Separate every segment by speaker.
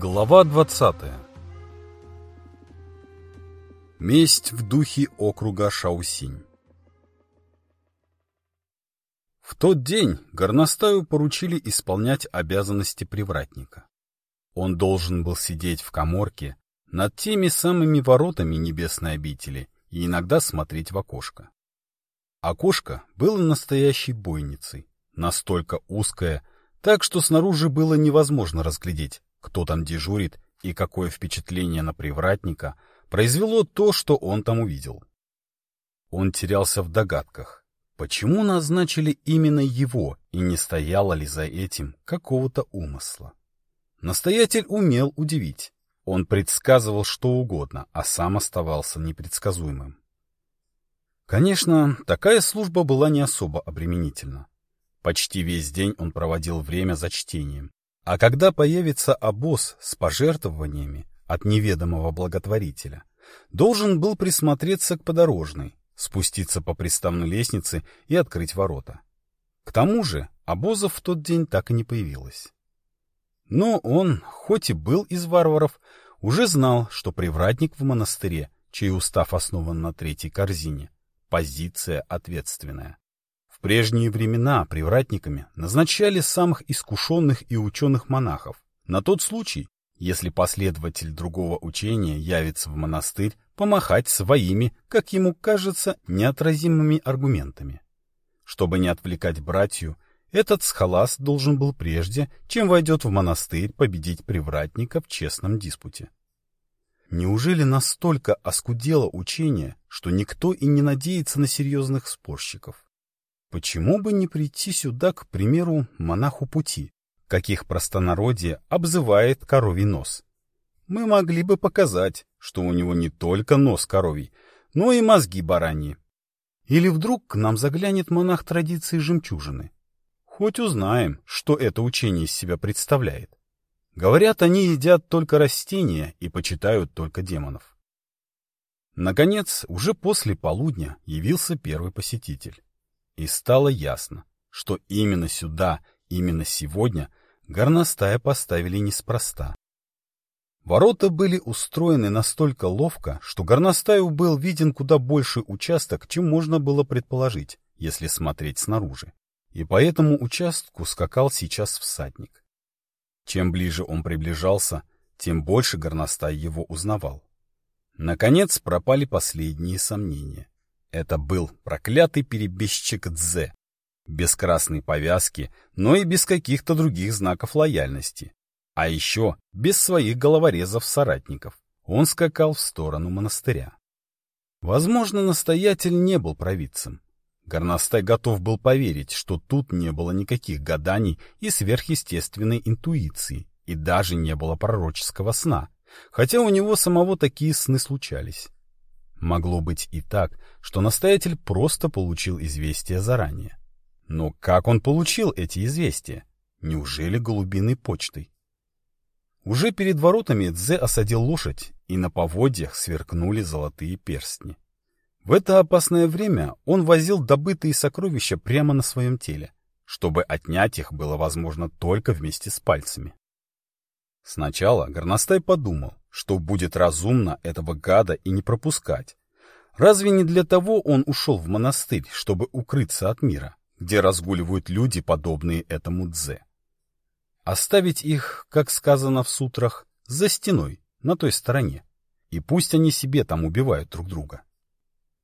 Speaker 1: Глава 20 Месть в духе округа Шаусинь В тот день горностаю поручили исполнять обязанности привратника. Он должен был сидеть в коморке над теми самыми воротами небесной обители и иногда смотреть в окошко. Окошко было настоящей бойницей, настолько узкое, так что снаружи было невозможно разглядеть, кто там дежурит и какое впечатление на привратника произвело то, что он там увидел. Он терялся в догадках, почему назначили именно его и не стояло ли за этим какого-то умысла. Настоятель умел удивить. Он предсказывал что угодно, а сам оставался непредсказуемым. Конечно, такая служба была не особо обременительна. Почти весь день он проводил время за чтением. А когда появится обоз с пожертвованиями от неведомого благотворителя, должен был присмотреться к подорожной, спуститься по приставной лестнице и открыть ворота. К тому же обозов в тот день так и не появилось. Но он, хоть и был из варваров, уже знал, что привратник в монастыре, чей устав основан на третьей корзине, позиция ответственная. В прежние времена привратниками назначали самых искушенных и ученых монахов, на тот случай, если последователь другого учения явится в монастырь помахать своими, как ему кажется, неотразимыми аргументами. Чтобы не отвлекать братью, этот схолас должен был прежде, чем войдет в монастырь, победить привратника в честном диспуте. Неужели настолько оскудело учение, что никто и не надеется на серьезных спорщиков? Почему бы не прийти сюда, к примеру, монаху пути, каких простонародье обзывает коровий нос? Мы могли бы показать, что у него не только нос коровий, но и мозги бараньи. Или вдруг к нам заглянет монах традиции жемчужины. Хоть узнаем, что это учение из себя представляет. Говорят, они едят только растения и почитают только демонов. Наконец, уже после полудня явился первый посетитель. И стало ясно, что именно сюда, именно сегодня горностая поставили неспроста. Ворота были устроены настолько ловко, что горностаю был виден куда больше участок, чем можно было предположить, если смотреть снаружи. И по этому участку скакал сейчас всадник. Чем ближе он приближался, тем больше горностай его узнавал. Наконец пропали последние сомнения. Это был проклятый перебежчик Дзе. Без красной повязки, но и без каких-то других знаков лояльности. А еще без своих головорезов-соратников. Он скакал в сторону монастыря. Возможно, настоятель не был провидцем. Горностай готов был поверить, что тут не было никаких гаданий и сверхъестественной интуиции, и даже не было пророческого сна, хотя у него самого такие сны случались. Могло быть и так, что настоятель просто получил известие заранее. Но как он получил эти известия? Неужели голубиной почтой? Уже перед воротами Дзе осадил лошадь, и на поводьях сверкнули золотые перстни. В это опасное время он возил добытые сокровища прямо на своем теле, чтобы отнять их было возможно только вместе с пальцами. Сначала Горностай подумал, что будет разумно этого гада и не пропускать. Разве не для того он ушел в монастырь, чтобы укрыться от мира, где разгуливают люди, подобные этому Дзе? Оставить их, как сказано в сутрах, за стеной, на той стороне, и пусть они себе там убивают друг друга.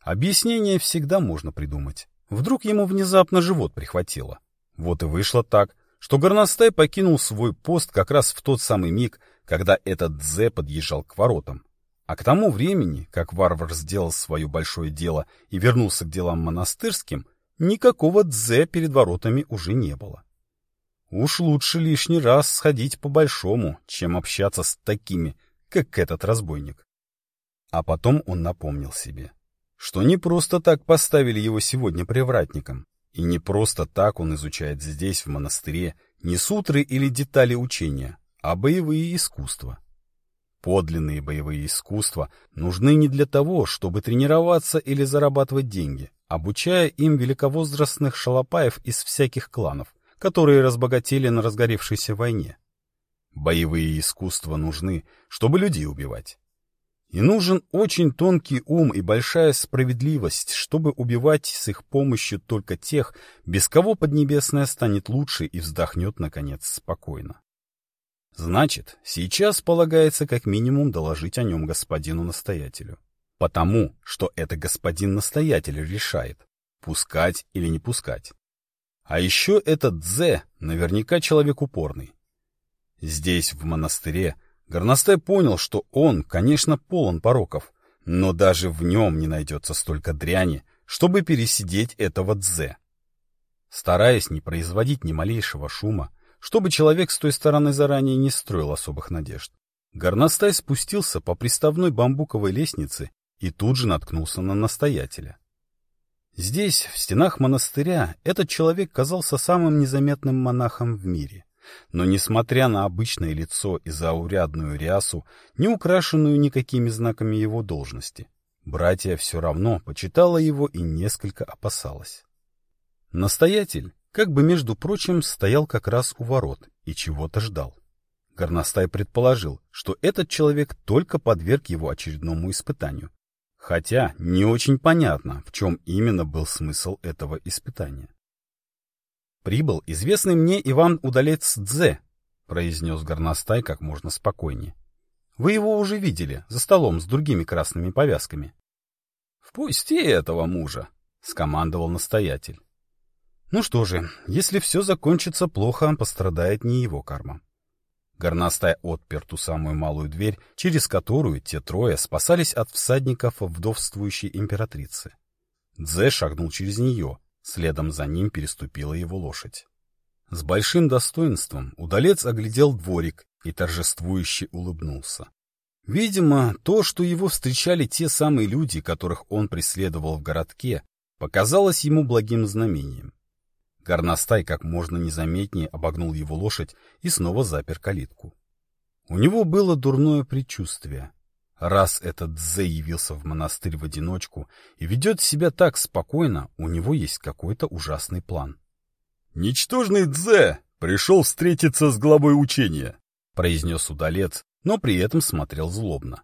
Speaker 1: Объяснение всегда можно придумать. Вдруг ему внезапно живот прихватило. Вот и вышло так, что горностай покинул свой пост как раз в тот самый миг, когда этот Дзе подъезжал к воротам. А к тому времени, как варвар сделал свое большое дело и вернулся к делам монастырским, никакого Дзе перед воротами уже не было. Уж лучше лишний раз сходить по-большому, чем общаться с такими, как этот разбойник. А потом он напомнил себе, что не просто так поставили его сегодня привратником, и не просто так он изучает здесь, в монастыре, не сутры или детали учения, а боевые искусства. Подлинные боевые искусства нужны не для того, чтобы тренироваться или зарабатывать деньги, обучая им великовозрастных шалопаев из всяких кланов, которые разбогатели на разгоревшейся войне. Боевые искусства нужны, чтобы людей убивать. И нужен очень тонкий ум и большая справедливость, чтобы убивать с их помощью только тех, без кого Поднебесная станет лучше и вздохнет, наконец, спокойно. Значит, сейчас полагается как минимум доложить о нем господину-настоятелю. Потому, что это господин-настоятель решает, пускать или не пускать. А еще этот Дзе наверняка человек упорный. Здесь, в монастыре, Горностай понял, что он, конечно, полон пороков, но даже в нем не найдется столько дряни, чтобы пересидеть этого Дзе. Стараясь не производить ни малейшего шума, чтобы человек с той стороны заранее не строил особых надежд, Горностай спустился по приставной бамбуковой лестнице и тут же наткнулся на настоятеля. Здесь, в стенах монастыря, этот человек казался самым незаметным монахом в мире. Но, несмотря на обычное лицо и заурядную рясу, не украшенную никакими знаками его должности, братья все равно почитала его и несколько опасалась. Настоятель, как бы между прочим, стоял как раз у ворот и чего-то ждал. Горностай предположил, что этот человек только подверг его очередному испытанию. Хотя не очень понятно, в чем именно был смысл этого испытания. «Прибыл известный мне Иван-удалец Дзе», — произнес горностай как можно спокойнее. «Вы его уже видели, за столом с другими красными повязками». «Впусти этого мужа», — скомандовал настоятель. Ну что же, если все закончится плохо, пострадает не его карма. Горностай отпер ту самую малую дверь, через которую те трое спасались от всадников вдовствующей императрицы. Дзе шагнул через нее, Следом за ним переступила его лошадь. С большим достоинством удалец оглядел дворик и торжествующе улыбнулся. Видимо, то, что его встречали те самые люди, которых он преследовал в городке, показалось ему благим знамением. Горностай как можно незаметнее обогнул его лошадь и снова запер калитку. У него было дурное предчувствие. Раз этот Дзе явился в монастырь в одиночку и ведет себя так спокойно, у него есть какой-то ужасный план.
Speaker 2: «Ничтожный Дзе пришел встретиться с главой учения», — произнес удалец, но при этом смотрел злобно.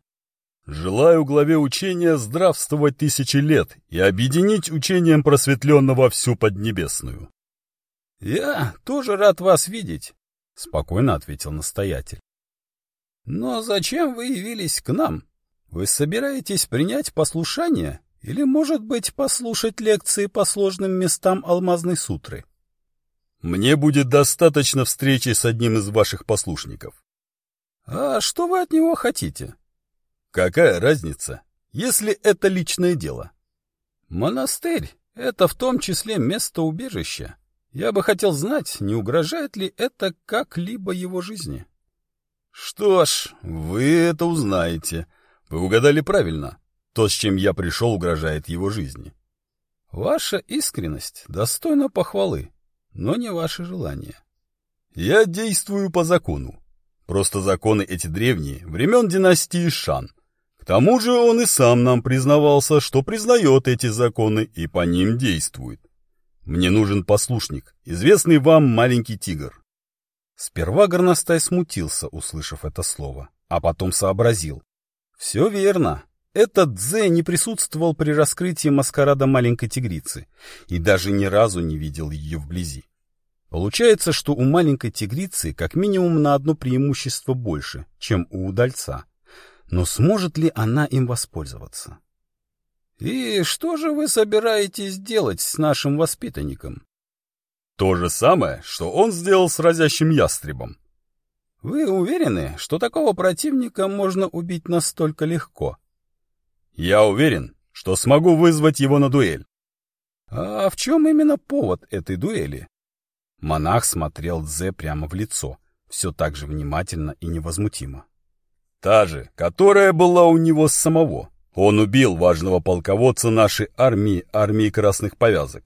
Speaker 2: «Желаю главе учения здравствовать тысячи лет и объединить учением просветленного всю Поднебесную».
Speaker 1: «Я тоже рад вас видеть», — спокойно ответил настоятель. Но зачем вы явились к нам? Вы собираетесь принять послушание или, может быть, послушать лекции по сложным местам Алмазной сутры?
Speaker 2: Мне будет достаточно встречи с одним из ваших послушников.
Speaker 1: А что вы от него хотите?
Speaker 2: Какая разница, если это личное дело?
Speaker 1: Монастырь — это в том числе место убежища. Я бы хотел знать, не угрожает ли это как-либо его жизни.
Speaker 2: Что ж, вы это узнаете. Вы угадали правильно. То, с чем я пришел, угрожает его жизни.
Speaker 1: Ваша искренность достойна похвалы, но не ваше желание.
Speaker 2: Я действую по закону. Просто законы эти древние, времен династии Шан. К тому же он и сам нам признавался, что признает эти законы и по ним действует. Мне нужен послушник, известный вам маленький тигр.
Speaker 1: Сперва горностай смутился, услышав это слово, а потом сообразил. Все верно. Этот Дзе не присутствовал при раскрытии маскарада маленькой тигрицы и даже ни разу не видел ее вблизи. Получается, что у маленькой тигрицы как минимум на одно преимущество больше, чем у удальца. Но сможет ли она им воспользоваться? «И что же вы собираетесь делать с нашим воспитанником?»
Speaker 2: То же самое, что он сделал с разящим ястребом.
Speaker 1: Вы уверены, что такого противника можно убить настолько легко?
Speaker 2: Я уверен, что смогу вызвать его на дуэль.
Speaker 1: А в чем именно повод этой дуэли? Монах смотрел Дзе прямо в лицо, все так же внимательно и невозмутимо.
Speaker 2: Та же, которая была у него самого. Он убил важного полководца нашей армии, армии красных повязок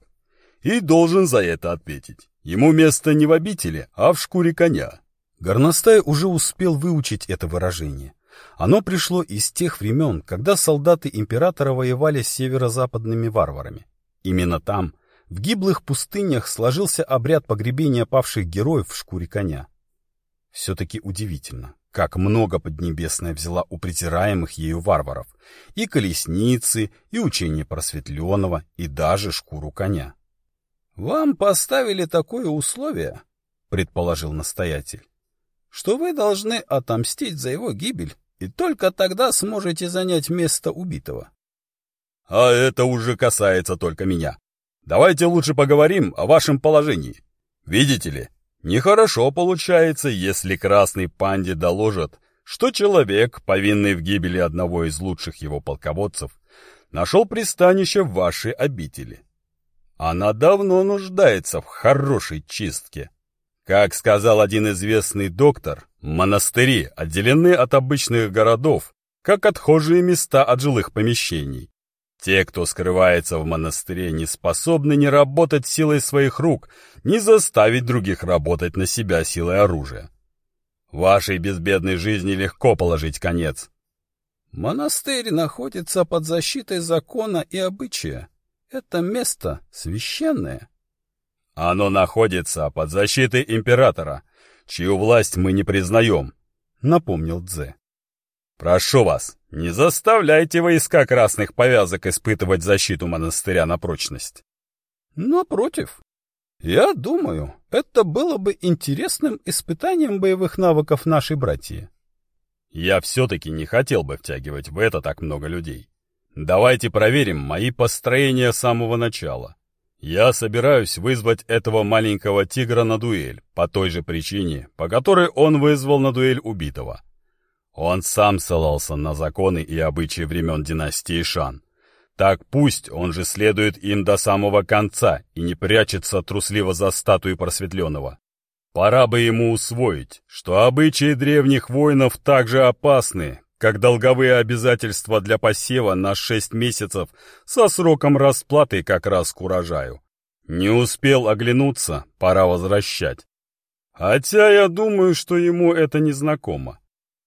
Speaker 2: и должен за это ответить. Ему место не в обители, а в шкуре коня.
Speaker 1: Горностай уже успел выучить это выражение. Оно пришло из тех времен, когда солдаты императора воевали с северо-западными варварами. Именно там, в гиблых пустынях, сложился обряд погребения павших героев в шкуре коня. Все-таки удивительно, как много Поднебесная взяла у притираемых ею варваров. И колесницы, и учение просветленного, и даже шкуру коня. «Вам поставили такое условие», — предположил настоятель, «что вы должны отомстить за его гибель, и только тогда сможете занять место убитого».
Speaker 2: «А это уже касается только меня. Давайте лучше поговорим о вашем положении. Видите ли, нехорошо получается, если красный панде доложат, что человек, повинный в гибели одного из лучших его полководцев, нашел пристанище в вашей обители. Она давно нуждается в хорошей чистке. Как сказал один известный доктор, монастыри отделены от обычных городов, как отхожие места от жилых помещений. Те, кто скрывается в монастыре, не способны ни работать силой своих рук, ни заставить других работать на себя силой оружия. Вашей безбедной жизни легко положить конец.
Speaker 1: Монастырь находится под защитой закона и обычая, это место священное.
Speaker 2: Оно находится под защитой императора, чью власть мы не признаем, — напомнил Дзе. Прошу вас, не заставляйте войска красных повязок испытывать защиту монастыря на прочность.
Speaker 1: Напротив, я думаю, это было бы интересным испытанием боевых навыков нашей братьи.
Speaker 2: Я все-таки не хотел бы втягивать в это так много людей. Давайте проверим мои построения с самого начала. Я собираюсь вызвать этого маленького тигра на дуэль, по той же причине, по которой он вызвал на дуэль убитого. Он сам ссылался на законы и обычаи времен династии Шан. Так пусть он же следует им до самого конца и не прячется трусливо за статуей просветленного. Пора бы ему усвоить, что обычаи древних воинов так же опасны, как долговые обязательства для посева на 6 месяцев со сроком расплаты как раз к урожаю. Не успел оглянуться, пора возвращать. Хотя я думаю, что ему это не знакомо.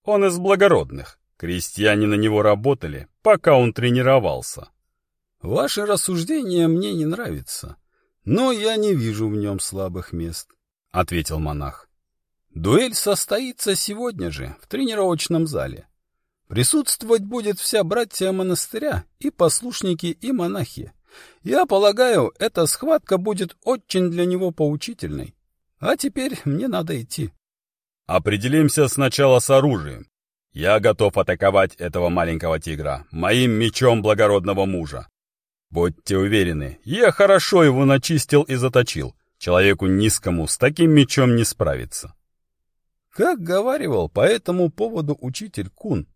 Speaker 2: Он из благородных. Крестьяне на него работали, пока он тренировался.
Speaker 1: Ваше рассуждение мне не нравится, но я не вижу в нем слабых мест, — ответил монах. Дуэль состоится сегодня же, в тренировочном зале. Присутствовать будет вся братья монастыря, и послушники, и монахи. Я полагаю, эта схватка будет очень для него поучительной. А теперь мне надо идти.
Speaker 2: Определимся сначала с оружием. Я готов атаковать этого маленького тигра моим мечом благородного мужа. Будьте уверены, я хорошо его начистил и заточил. Человеку низкому с таким мечом не справиться.
Speaker 1: Как говаривал по этому поводу учитель Кун,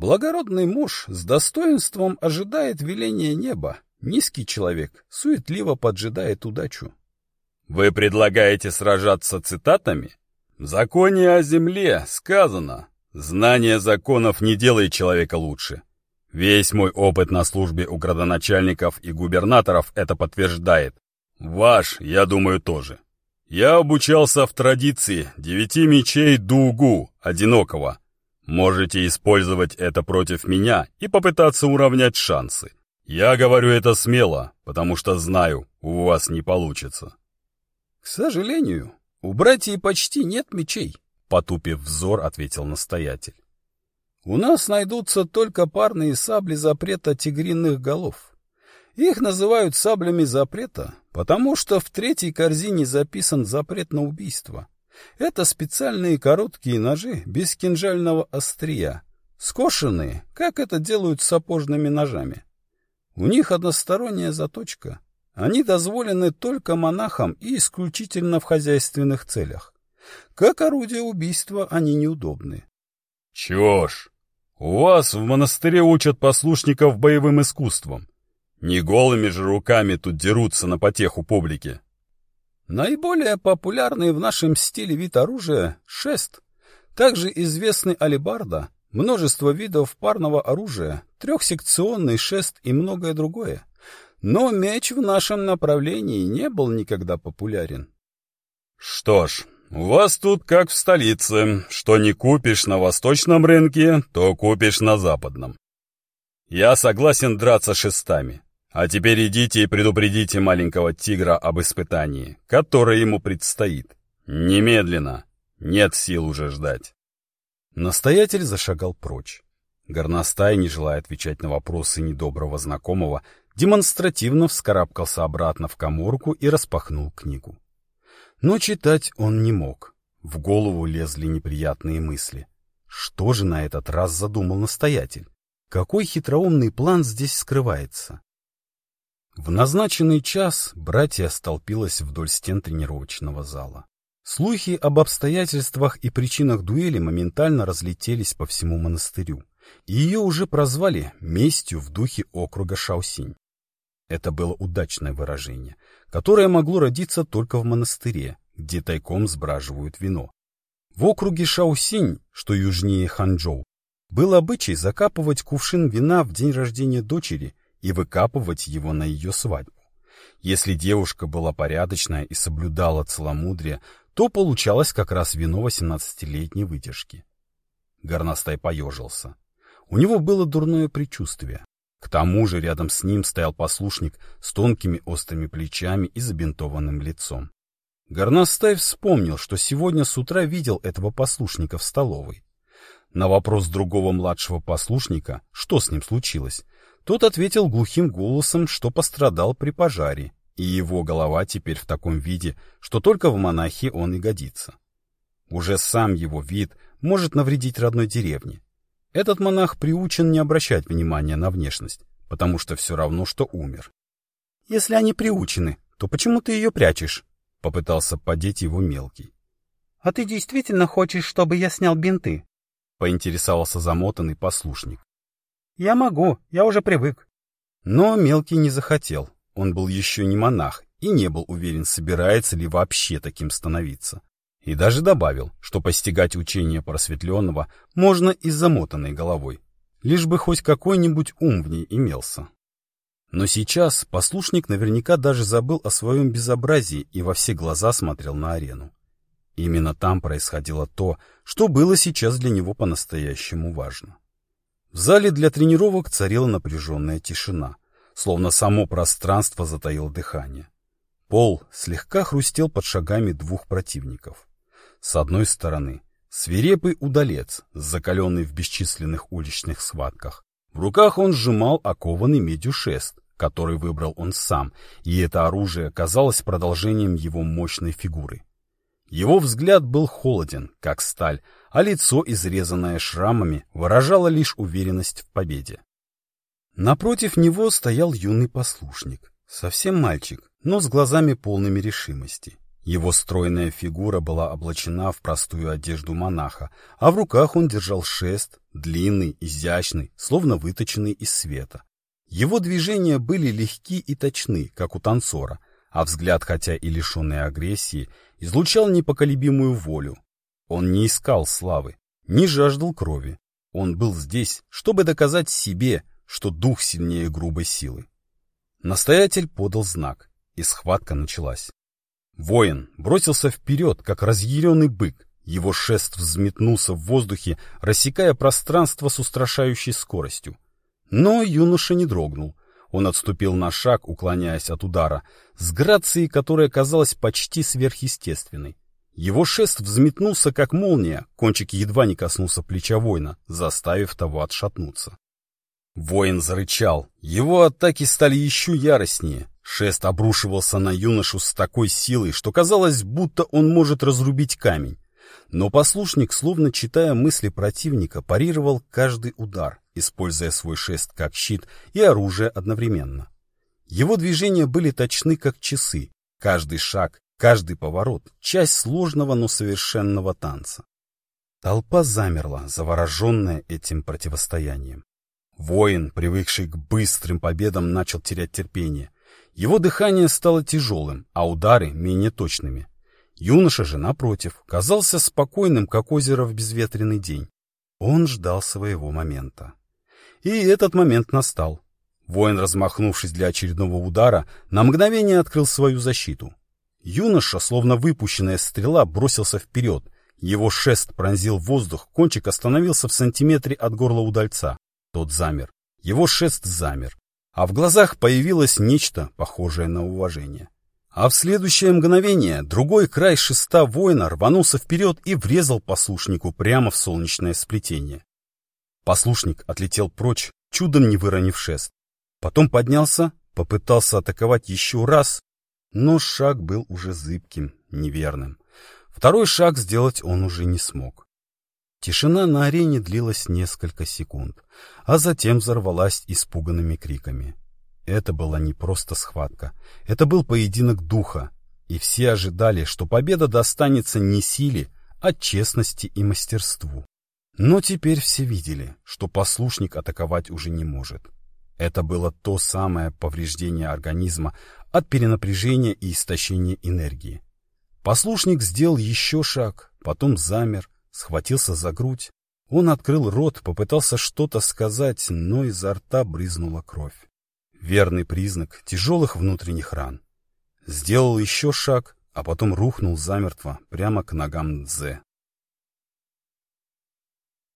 Speaker 1: Благородный муж с достоинством ожидает веления неба. Низкий человек суетливо поджидает удачу.
Speaker 2: Вы предлагаете сражаться цитатами? В законе о земле сказано, знание законов не делает человека лучше. Весь мой опыт на службе у градоначальников и губернаторов это подтверждает. Ваш, я думаю, тоже. Я обучался в традиции девяти мечей Дугу, одинокого, Можете использовать это против меня и попытаться уравнять шансы. Я говорю это смело, потому что знаю, у вас не получится.
Speaker 1: — К сожалению, у братьев почти нет мечей, — потупив взор, ответил настоятель. — У нас найдутся только парные сабли запрета тигриных голов. Их называют саблями запрета, потому что в третьей корзине записан запрет на убийство. Это специальные короткие ножи без кинжального острия, скошенные, как это делают с сапожными ножами. У них односторонняя заточка. Они дозволены только монахам и исключительно в хозяйственных целях. Как орудие убийства они неудобны.
Speaker 2: Чё ж, у вас в монастыре учат послушников боевым искусствам. Не голыми же руками тут дерутся на потеху публики.
Speaker 1: Наиболее популярный в нашем стиле вид оружия — шест. Также известный алебарда, множество видов парного оружия, трехсекционный шест и многое другое. Но меч в нашем направлении не был никогда популярен.
Speaker 2: Что ж, у вас тут как в столице. Что не купишь на восточном рынке, то купишь на западном. Я согласен драться шестами. А теперь идите и предупредите маленького тигра об испытании, которое ему предстоит. Немедленно. Нет сил уже ждать.
Speaker 1: Настоятель зашагал прочь. Горностай, не желая отвечать на вопросы недоброго знакомого, демонстративно вскарабкался обратно в коморку и распахнул книгу. Но читать он не мог. В голову лезли неприятные мысли. Что же на этот раз задумал настоятель? Какой хитроумный план здесь скрывается? В назначенный час братья столпилось вдоль стен тренировочного зала. Слухи об обстоятельствах и причинах дуэли моментально разлетелись по всему монастырю, и ее уже прозвали «местью в духе округа Шаосинь». Это было удачное выражение, которое могло родиться только в монастыре, где тайком сбраживают вино. В округе Шаосинь, что южнее Ханчжоу, был обычай закапывать кувшин вина в день рождения дочери и выкапывать его на ее свадьбу. Если девушка была порядочная и соблюдала целомудрие, то получалось как раз вино 18-летней выдержки. Горностай поежился. У него было дурное предчувствие. К тому же рядом с ним стоял послушник с тонкими острыми плечами и забинтованным лицом. Горностай вспомнил, что сегодня с утра видел этого послушника в столовой. На вопрос другого младшего послушника, что с ним случилось, тот ответил глухим голосом, что пострадал при пожаре, и его голова теперь в таком виде, что только в монахи он и годится. Уже сам его вид может навредить родной деревне. Этот монах приучен не обращать внимания на внешность, потому что все равно, что умер. «Если они приучены, то почему ты ее прячешь?» — попытался подеть его мелкий. «А ты действительно хочешь, чтобы я снял бинты?» — поинтересовался замотанный послушник. «Я могу, я уже привык». Но мелкий не захотел. Он был еще не монах и не был уверен, собирается ли вообще таким становиться. И даже добавил, что постигать учение просветленного можно и с замотанной головой, лишь бы хоть какой-нибудь ум в ней имелся. Но сейчас послушник наверняка даже забыл о своем безобразии и во все глаза смотрел на арену. Именно там происходило то, что было сейчас для него по-настоящему важно. В зале для тренировок царила напряженная тишина, словно само пространство затаило дыхание. Пол слегка хрустел под шагами двух противников. С одной стороны, свирепый удалец, закаленный в бесчисленных уличных схватках. В руках он сжимал окованный медью шест, который выбрал он сам, и это оружие казалось продолжением его мощной фигуры. Его взгляд был холоден, как сталь, а лицо, изрезанное шрамами, выражало лишь уверенность в победе. Напротив него стоял юный послушник, совсем мальчик, но с глазами полными решимости. Его стройная фигура была облачена в простую одежду монаха, а в руках он держал шест, длинный, изящный, словно выточенный из света. Его движения были легки и точны, как у танцора, а взгляд, хотя и лишенный агрессии, излучал непоколебимую волю. Он не искал славы, не жаждал крови. Он был здесь, чтобы доказать себе, что дух сильнее грубой силы. Настоятель подал знак, и схватка началась. Воин бросился вперед, как разъяренный бык. Его шест взметнулся в воздухе, рассекая пространство с устрашающей скоростью. Но юноша не дрогнул. Он отступил на шаг, уклоняясь от удара, с грацией, которая казалась почти сверхъестественной. Его шест взметнулся, как молния, кончик едва не коснулся плеча воина, заставив того отшатнуться. Воин зарычал. Его атаки стали еще яростнее. Шест обрушивался на юношу с такой силой, что казалось, будто он может разрубить камень. Но послушник, словно читая мысли противника, парировал каждый удар, используя свой шест как щит и оружие одновременно. Его движения были точны, как часы. Каждый шаг, каждый поворот — часть сложного, но совершенного танца. Толпа замерла, завороженная этим противостоянием. Воин, привыкший к быстрым победам, начал терять терпение. Его дыхание стало тяжелым, а удары менее точными. Юноша же, напротив, казался спокойным, как озеро в безветренный день. Он ждал своего момента. И этот момент настал. Воин, размахнувшись для очередного удара, на мгновение открыл свою защиту. Юноша, словно выпущенная стрела, бросился вперед. Его шест пронзил воздух, кончик остановился в сантиметре от горла удальца. Тот замер. Его шест замер. А в глазах появилось нечто, похожее на уважение. А в следующее мгновение другой край шеста воина рванулся вперед и врезал послушнику прямо в солнечное сплетение. Послушник отлетел прочь, чудом не выронив шест. Потом поднялся, попытался атаковать еще раз, но шаг был уже зыбким, неверным. Второй шаг сделать он уже не смог. Тишина на арене длилась несколько секунд, а затем взорвалась испуганными криками. Это была не просто схватка, это был поединок духа, и все ожидали, что победа достанется не силе, а честности и мастерству. Но теперь все видели, что послушник атаковать уже не может. Это было то самое повреждение организма от перенапряжения и истощения энергии. Послушник сделал еще шаг, потом замер, схватился за грудь. Он открыл рот, попытался что-то сказать, но изо рта брызнула кровь. Верный признак тяжелых внутренних ран. Сделал еще шаг, а потом рухнул замертво прямо к ногам Дзе.